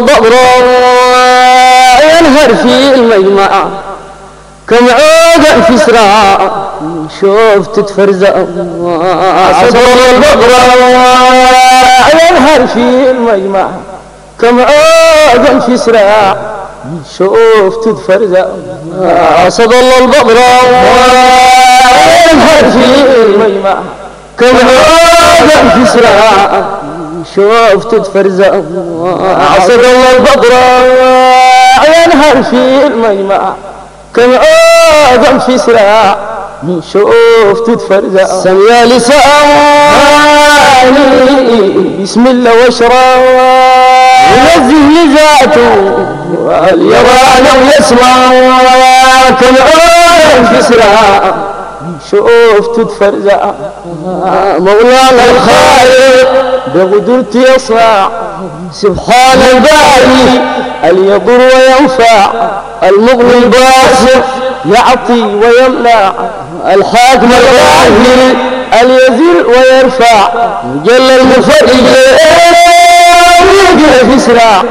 البقرة ينهر في المجمع. كم عود في سراء شوفت تفرزق صدر البقرة ينهر في المجمع. كم عود في سراء شوفت تفرزق صدر البقرة ينهر في المجمع. كم عود في سراء شوفت تفرزق عصر الله البقرة ينهر في المجمع كم آدم في سراع شوفت تفرزق سميا لساني بسم الله واشرا ينزه لذاته. اليران ويسمع كم آدم في سراع شوفت تفرزع مولانا الخالق بقدرتي يصنع. سبحان الباري اليضر وينفع. المغني الباسط يعطي ويمنع. الحاكم الغاهر اليزر ويرفع. مجل المفرج. في سراع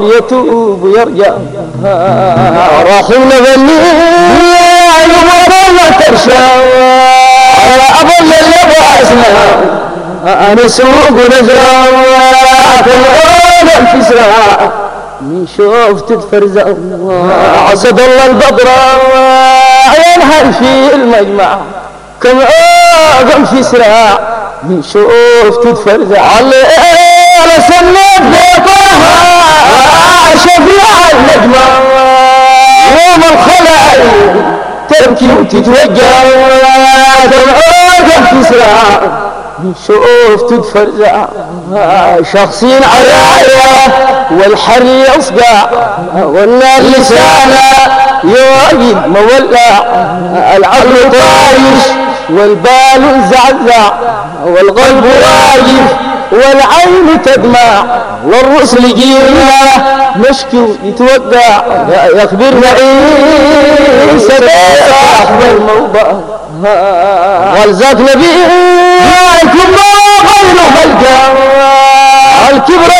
ليتوب ويرجع راح نغني يا يوم ترشا أظل اللباسنا أنا سوق كل في سراع من شوفت تفرزع عصد الله البقرة ينهر في المجمع. كم آدم في سراع من شوفت تفرزع على النجمة يوم الخلع تبكي وتتوجع في سراع شوف تتفرع. شخصين عرايا والحر يصقع والنار لسانه يواجد مولع العقل طايش. والبال زعزع والقلب واقف والعين تدمع والرسل جيرنا نشكو يتوقع. يخبرنا عيسى صاحب الموضع. والزاك نبي الكبر غير خلقه الكبر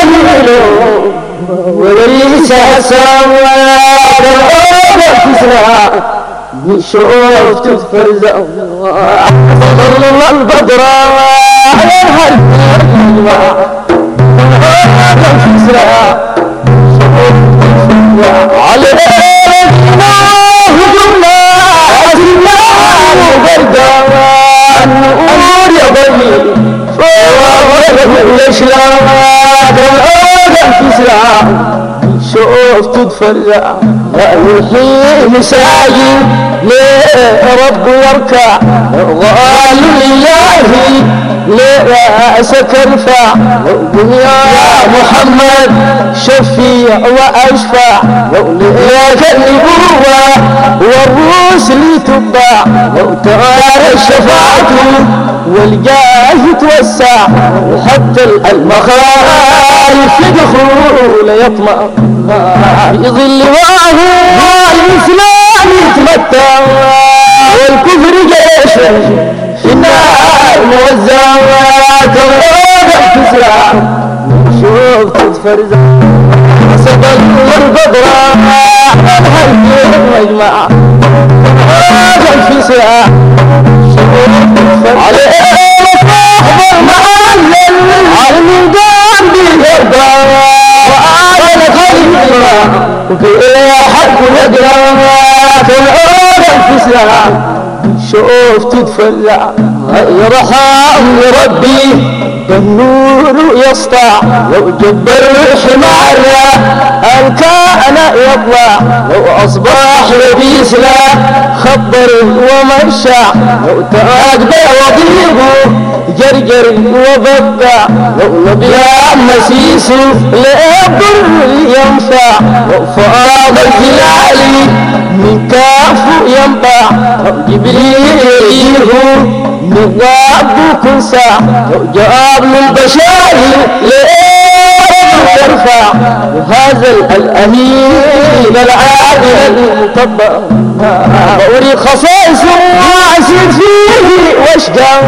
وليس سواك تسرع شوف تفرزع الله البدر. ينهر تسرع على يا ليش لا تسرع شوف تتفرع الحين ساجي لرب يركع غال لله لرأسك ارفع يا محمد شفيع وأشفع. لك النبوة والرسل لو ترى الشفاعة والجاه توسع. وحتى المخالف يدخل يطمع في ظل واه الإسلام يتمتع. والكفر جيش. في النار موزع كرامة تسرع شوف تتفرزع سبل والبدرة الحي مجمع على الميدان بيرضى وآل خليفة وفي حق يقرا كل عودة في ساعة شوف تتفلع يرحم ربي النور يسطع. لو جب الحمار الكائن يطلع. لو أصبح لبيس لا خبر ومشع لو تراك وضيبه جرجر وبقع لو نبيا مسيس لأبر ينفع لو فاض الهلالي من كاف ينبع جبريل يجيه من رب كل ساعة لو يرفع وهذا الأمين العادل المطبع بوري خصائص وعسير فيه واشقى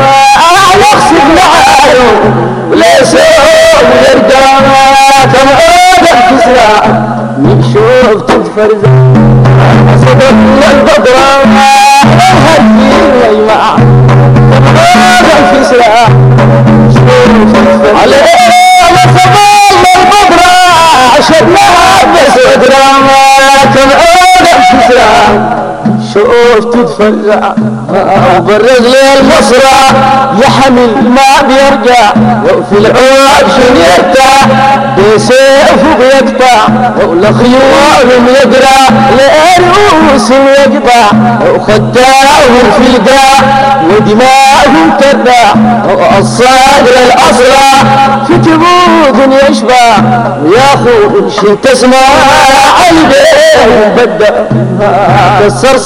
يقصد معايا وليس كم عودة كسرى من شوف تتفرز صدق البدرة هدي ويمع. كم عودة كسرى شوف تتفرز شوف تتفزع وبرز لي المصرع يحمل ما بيرجع. وفي العواب شنيتع بسيف بيقطع والخيول يقرع لأنوس يقطع وخداهم في القاع ودماغهم تبع الصادر الأصلع في جبوب يشبع. وياخذ شي تسمع البيت بدأ. كسر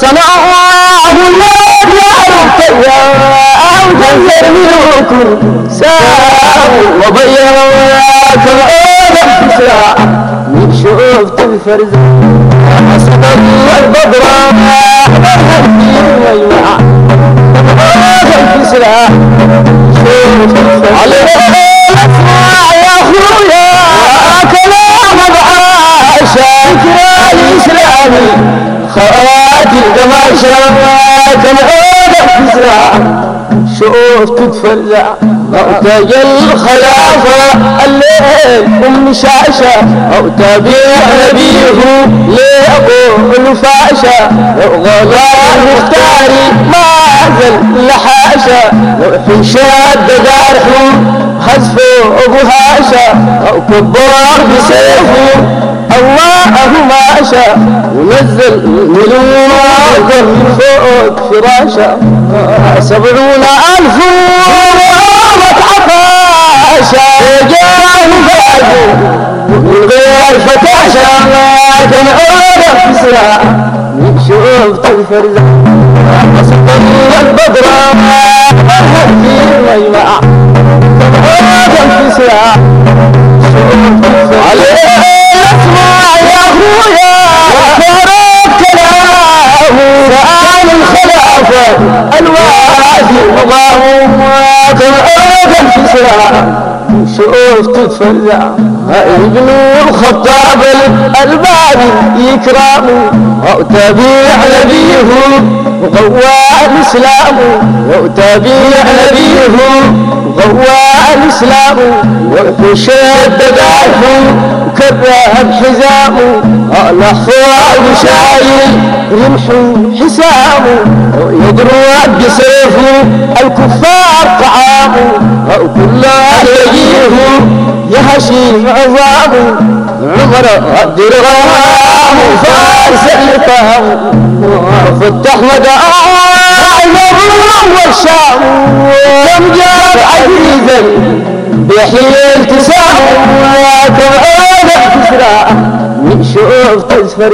صنعه والنار يعرف تياه وجزر ملوكم ساعة وضيعوا كم أولى ساعة. من شوفت الفرزة. حسب البدرة ويوعى كم أولى سلاح شوفت الفرزة عليه اسمع يا أخويا. الإسلامي خواتي القماشة كم عودة تزرع شوف تتفزع تاج الخلافة الليل أم شاشة. أو تابع نبيه لأبو الفاشة. لو غلا المختاري ما زل لحاشة. لو حشاد دارحه حذفه أبو هاشا أو كبار بسيفه الله ما شاء ونزل من فوق فراشة سبعون ألف وتعفاشا جاه فاجو من غير فتاشا. كان عودة بسرعة شوفت الفرزة. وسط البدرة ويمع كان عودة بسرعة شوفت سأل الخلافة الوادي نظامه كم عودا تسرع شوف تتفزع ابن الخطاب البابي يكرمه وتبيع نبيه وقوى الاسلام وتبيع نبيه وقوى الاسلام وحشد دافه وكره بحزامه الاخوان شايل رمح حسامه يدروا بسيفه الكفار طعامه وكل يجيه يهشيم عظامه عمر درغام فارس اللقام فتح مدام والشام. كم جاب عزيزا بيحيي التسام كم عودة تسرع من شوف تزفر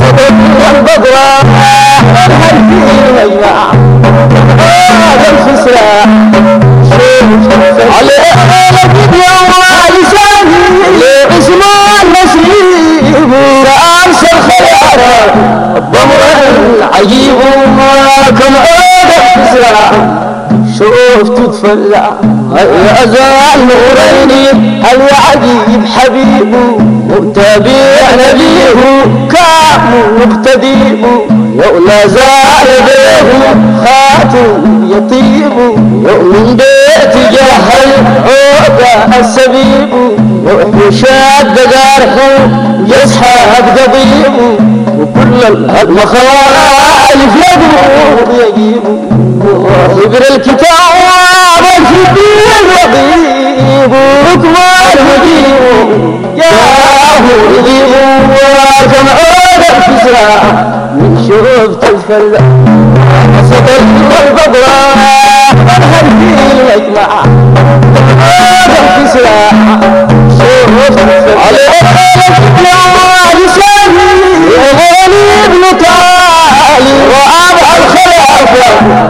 صدق والبضرة الهركين ويمع هذا شوف عليه لقد يوم لساني لاسمه النسيب فأرسل خيارا الضمر العجيب كم عودة تسرع شوف تتفزع يا أزال نوريني هل يعجيب حبيبه متابع نبيه كام مقتديب ولا زال بيه خاتم يطيب ومن بيت جهل عودة السبيب وشاد جارحه يسحب قضيب وكل المخالف يقبض يجيب. حبر الكتاب الدين رقيب اكبر مجيب يا هو يجيب كم عودة تسرع من شوف تزفر صدر والبضرة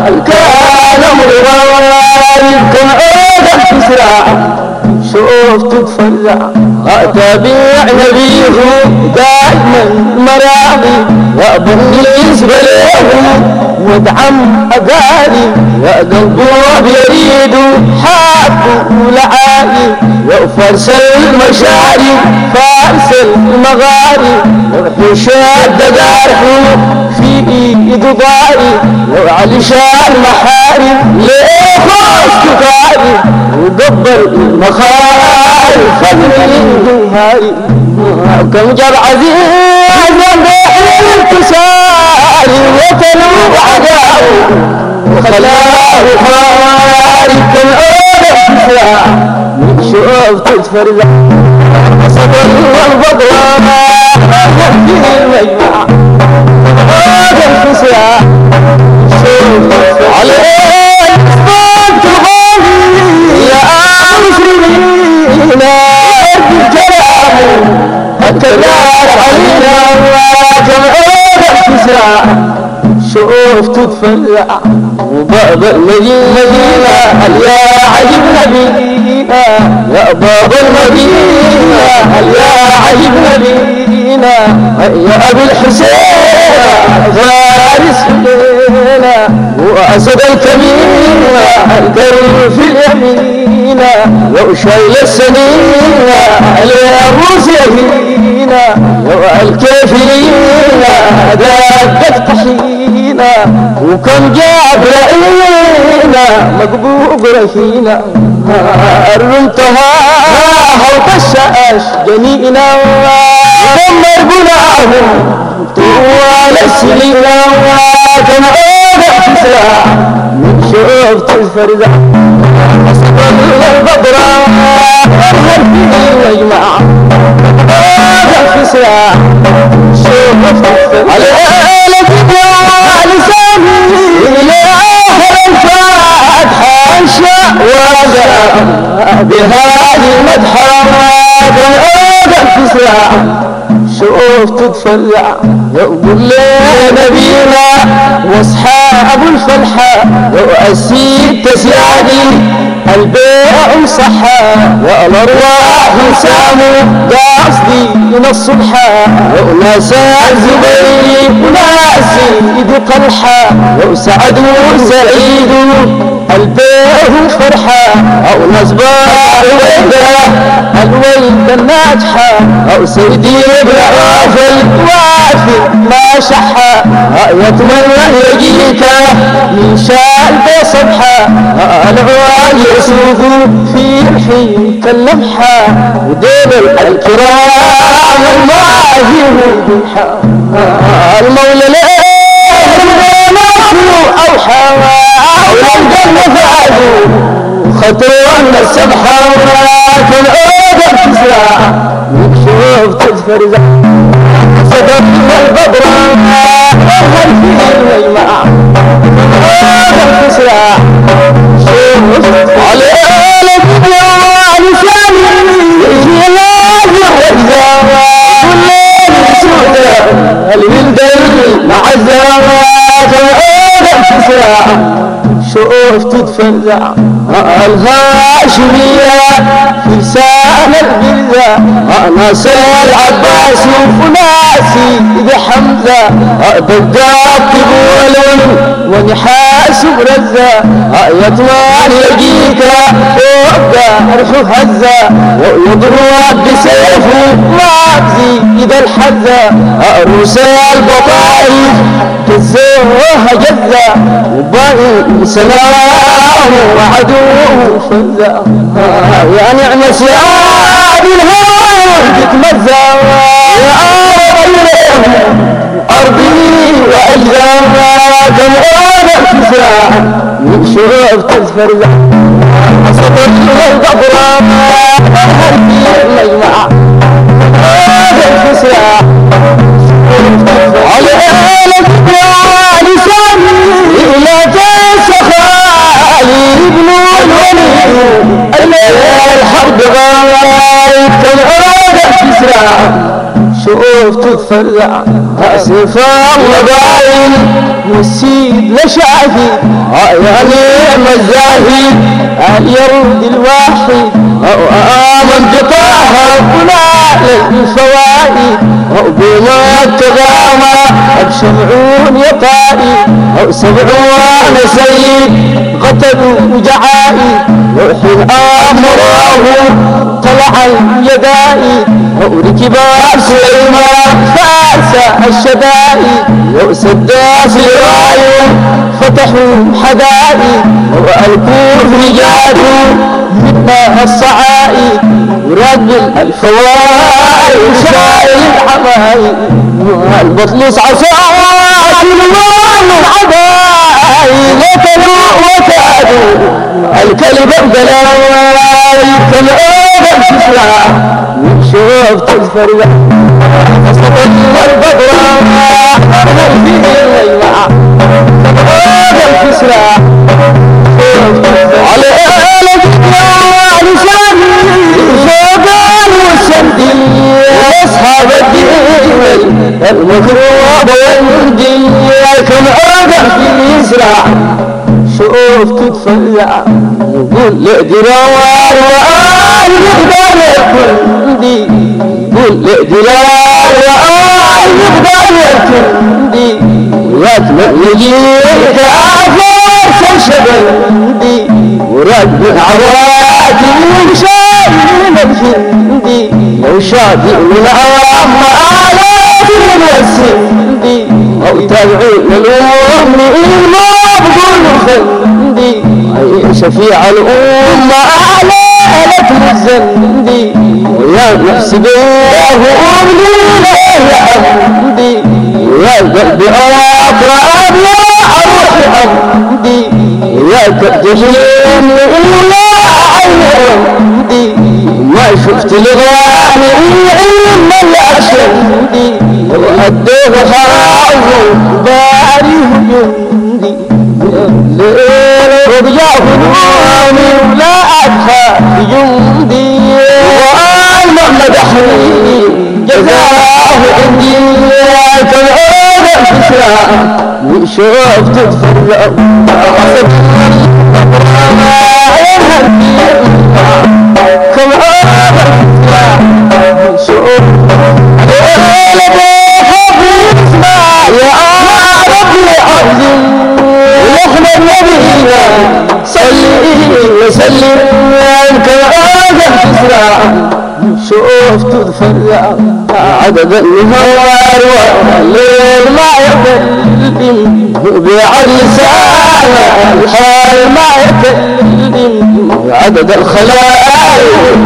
الكان أمر كم عودة تسرع شوف تتفزع اتابع نبيه دائما مراضي وبالنسبة له ودعم اقالي وقلبه يريد حاب لعالي فرس المشاري فارس المغاري لو حشاد دارحو في إيد ضاري لو علي شان محاري ليه خوش كفاري وقبل المخاري فضل الجوهري كم جاب عزيز من الانتصاري وتنوب عداوه وخلاه خارج الأولى شوف تتفرج صبر والبضرة في المجمع هذا الفساء شوف على صوت الغالي يا مسلمين الجلال التدار علينا جمعون الفساء شوف وباب المدينة هل يا عجب نبينا يا باب المدينة هل يا عجب نبينا يا أبو الحسين فارس لينا وأسد الكبير القرب في اليمينة وشيل السنين اليابوس يهينا والكافرين دقت طحينا وكم جاب رأينا مقبوق رهينا الرمتها هوت الشاش جنينا. دمر بناهم طوال السنين. كم عودة تسرع من شوفت الفرزع أصبر البضرة هل في يجمع. في ساعة شوفت على بهذه المدحة كالآدم في ساعة شوف تتفرع. يقول لي نبينا واصحاب الفلحة وأسيد تسيادي البيع صحى والأرواح ساموا قصدي من الصبح. وناس الزبير وناس إيد قلحة. وسعد وسعيد البيع فرحة أو نزباع ويدة الولد الناجحة أو سيدي بعرف الوافي ما شحة يتمنى يجيك من شال بصبحة العوال يسوق في الحين كاللمحة ودول الكرام الماهي والبحة المولى خطوة السبحة في العودة تسرع شوف تتفرزع صدق البدر. هل فيه المجمع عودة تسرع شوف على آلة يا لساني جلال الرجال والليل سودة الولد مع الزوات العودة تسرع شوف تتفزع الهاشمية في لسان البرزة ناس العباس وفناسي إذا حمزة. بقات تقول ونحاس برزة. يطلع يجيك فوق أرحو هزة ويضرب بسيفه مابزي إذا الحزة. روس البطائف جزوها جزة. وباقي سلام. وعدو فزة يا نعم سياد الهوى تتمزى يا أرضي وأجزاها كم أنا تسرع من شوف تزفرزع صبر القبرة هربي المجمع الحرب غاية العودة تسرع شوف تتفرع اسف الله باين والسيد لشافي يا نعم الزاهد اليرد الواحد آمن بطاها ونال الفوائد بما تغامى بشمعون يطائي. أو سبعون سيد قتلوا وحين آمره على يدائي وركب سليمان فارس الشدائي وسدا في رايه فتحوا حدائي والكوف رجاله منا الصعائي ورد الفوائد وشايل الحماي البطلس عصاي الوان العداي لكلوا وكادوا الكلب الدلاي كم أيضا تسرع شوف تزفر فصل البدرة فيه الليمع كم أيضا تسرع على آلك يا لساني شوقان والسندي أصحاب الدين المكروب والدين كم أقع في إسراع شوف تتفزع قول لإدرار وآل مقدار الكندي قول لإدرار وآل مقدار الكندي وياتمن يجيك عفار سنشبندي ورد عوادي وشاد من الجندي لو شادي من عام آلات من السندي أو تدعو للأم إلا بقول خندي أي شفيع الأمة أعلى لك الزندي ويا نفسي بيه أمني لا عندي ويا قلبي أقرأ يا أروح عندي ويا تجلين إلا عندي ما شفت لغاني إلا العشندي وأديه خاوه باري جندي. الليل ربيع هدواني ولا أدخى جندي وآل مدحني جزاه عندي كم عود الفسرة وشوف وسلم كم عود الفسرة شوف تتفرع عدد النهار والليل ما يكلم بعد لسان الحال ما يكلم عدد الخلائق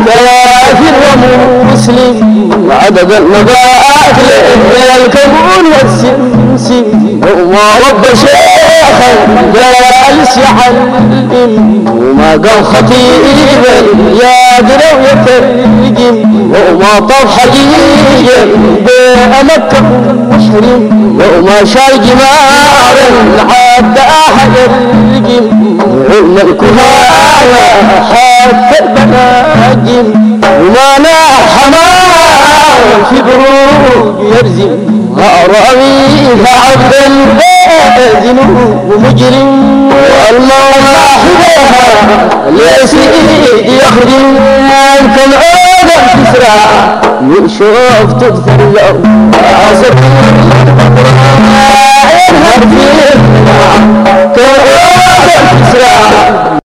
كافر ومسلم عدد النبات الكون والسمسم وما رب شيخا جالس يحلم وما قال خطيبا يا درو يترجم وما طاف حجيجا بأمك محرم وما شاي جمارا حتى أحد الرجم وما الكهانة حتى البناجم. وما ناح حمام في بروج يرزم. أرامي عبدا ذنوب مجرم والمولى حداها ليسيد يخدم كم عود تسرع يشوف تدفر له عصب كم عود تسرع